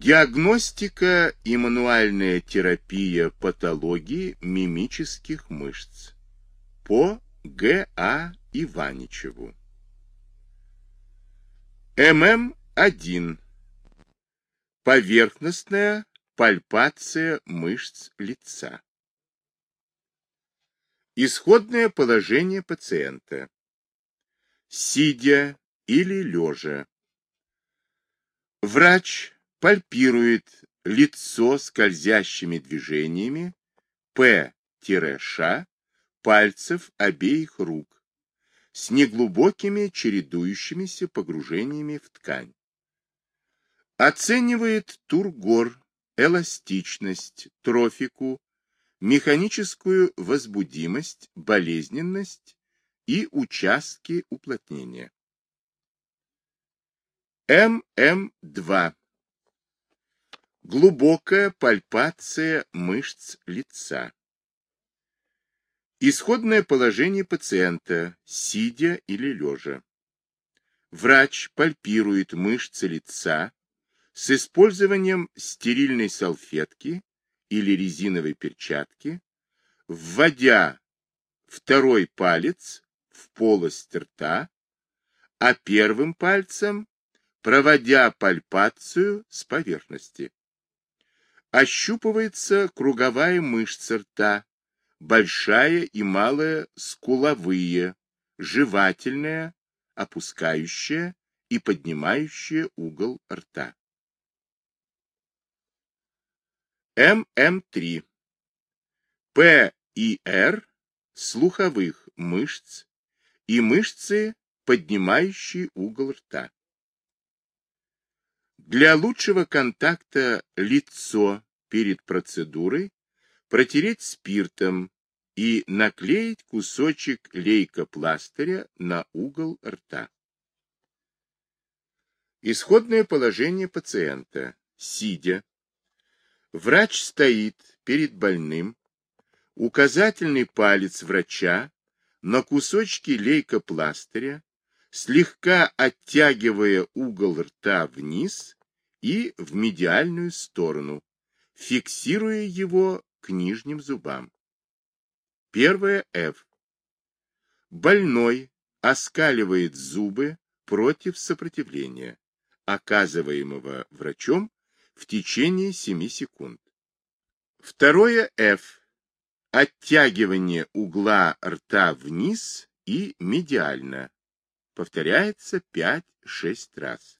Диагностика и мануальная терапия патологии мимических мышц по Г.А. Иваничеву. ММ-1. Поверхностная пальпация мышц лица. Исходное положение пациента. Сидя или лежа. Врач пальпирует лицо скользящими движениями П-Ш пальцев обеих рук с неглубокими чередующимися погружениями в ткань. Оценивает тургор, эластичность, трофику, механическую возбудимость, болезненность и участки уплотнения. ММ2 Глубокая пальпация мышц лица. Исходное положение пациента, сидя или лежа. Врач пальпирует мышцы лица с использованием стерильной салфетки или резиновой перчатки, вводя второй палец в полость рта, а первым пальцем проводя пальпацию с поверхности ощупывается круговая мышца рта, большая и малая скуловые, жевательная, опускающая и поднимающая угол рта. ММ3. П и Р слуховых мышц и мышцы, поднимающие угол рта. Для лучшего контакта лицо перед процедурой протереть спиртом и наклеить кусочек лейкопластыря на угол рта. Исходное положение пациента. Сидя. Врач стоит перед больным. Указательный палец врача на кусочке лейкопластыря, слегка оттягивая угол рта вниз, и в медиальную сторону, фиксируя его к нижним зубам. Первое F. Больной оскаливает зубы против сопротивления, оказываемого врачом в течение 7 секунд. Второе F. Оттягивание угла рта вниз и медиально. Повторяется 5-6 раз.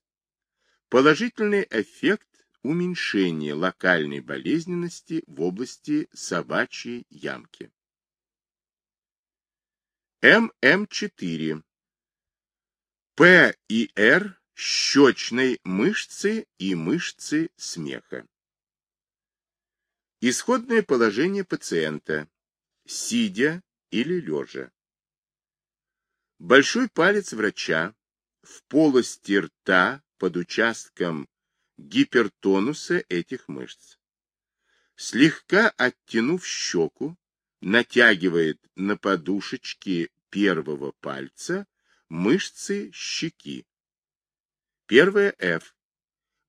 Положительный эффект уменьшения локальной болезненности в области собачьей ямки. ММ4. П и Р щечной мышцы и мышцы смеха. Исходное положение пациента. Сидя или лежа. Большой палец врача в полости рта под участком гипертонуса этих мышц. Слегка оттянув щеку, натягивает на подушечки первого пальца мышцы щеки. Первое F.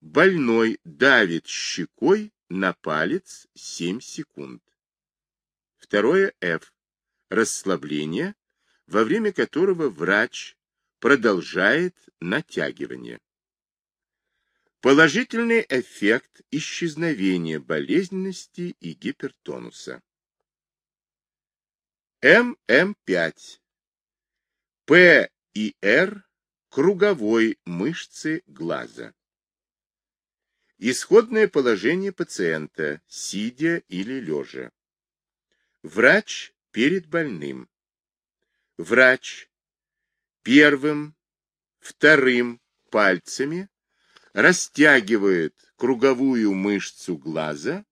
Больной давит щекой на палец 7 секунд. Второе F. Расслабление, во время которого врач продолжает натягивание. Положительный эффект исчезновения болезненности и гипертонуса. ММ5. П и Р круговой мышцы глаза. Исходное положение пациента, сидя или лежа. Врач перед больным. Врач первым, вторым пальцами растягивает круговую мышцу глаза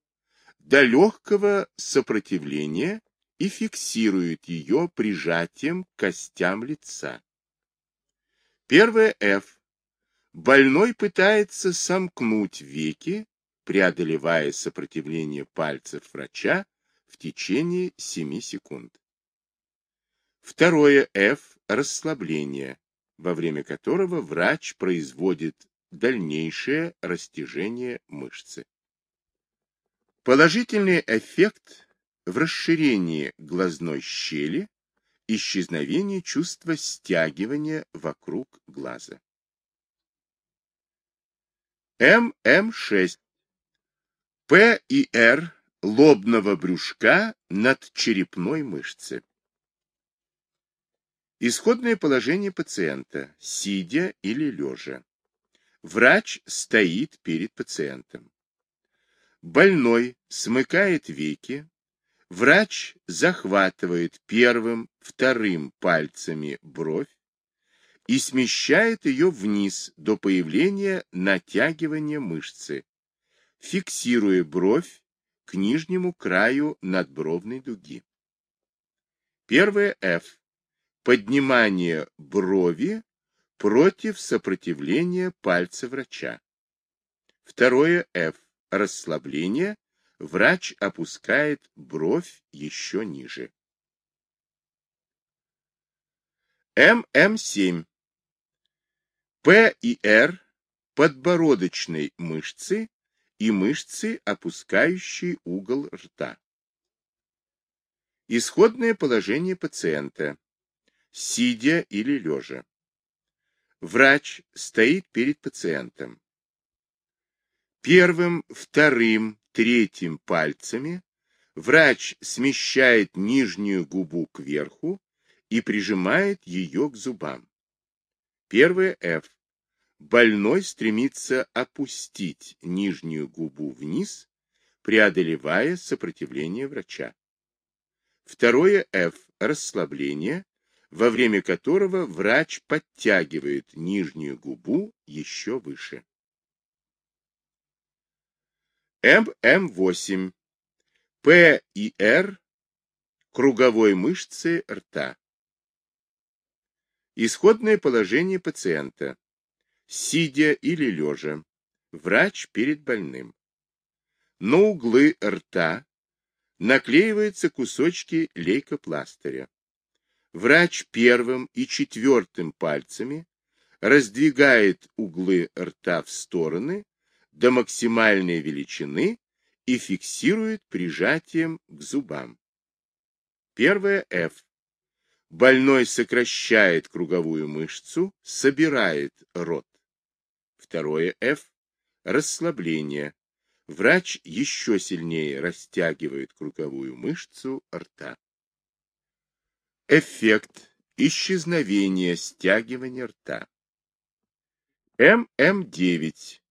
до легкого сопротивления и фиксирует ее прижатием к костям лица. Первое F. Больной пытается сомкнуть веки, преодолевая сопротивление пальцев врача в течение 7 секунд. Второе F. Расслабление, во время которого врач производит дальнейшее растяжение мышцы. Положительный эффект в расширении глазной щели, исчезновении чувства стягивания вокруг глаза. ММ6. П и Р лобного брюшка над черепной мышцы. Исходное положение пациента, сидя или лежа. Врач стоит перед пациентом. Больной смыкает веки. Врач захватывает первым, вторым пальцами бровь и смещает ее вниз до появления натягивания мышцы, фиксируя бровь к нижнему краю надбровной дуги. Первое F. Поднимание брови против сопротивления пальца врача. Второе F. Расслабление. Врач опускает бровь еще ниже. ММ7. П и Р подбородочной мышцы и мышцы, опускающие угол рта. Исходное положение пациента. Сидя или лежа. Врач стоит перед пациентом. Первым, вторым, третьим пальцами врач смещает нижнюю губу кверху и прижимает ее к зубам. Первое F больной стремится опустить нижнюю губу вниз, преодолевая сопротивление врача. Второе F – расслабление, во время которого врач подтягивает нижнюю губу еще выше. ММ8. П и Р – круговой мышцы рта. Исходное положение пациента сидя или лежа, врач перед больным. На углы рта наклеиваются кусочки лейкопластыря. Врач первым и четвертым пальцами раздвигает углы рта в стороны до максимальной величины и фиксирует прижатием к зубам. Первое F. Больной сокращает круговую мышцу, собирает рот. Второе F – расслабление. Врач еще сильнее растягивает круговую мышцу рта. Эффект исчезновения стягивания рта. ММ9.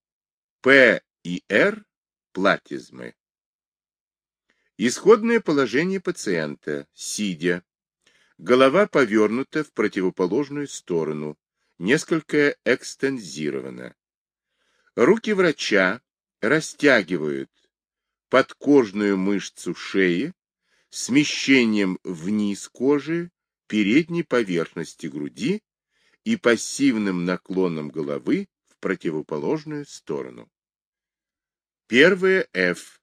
П и Р – платизмы. Исходное положение пациента, сидя. Голова повернута в противоположную сторону, несколько экстензирована. Руки врача растягивают подкожную мышцу шеи смещением вниз кожи передней поверхности груди и пассивным наклоном головы в противоположную сторону. Первое F.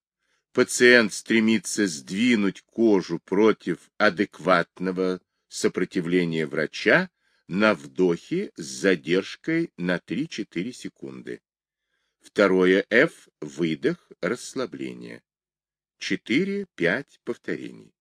Пациент стремится сдвинуть кожу против адекватного сопротивления врача на вдохе с задержкой на 3-4 секунды. Второе F – выдох, расслабление. 4-5 повторений.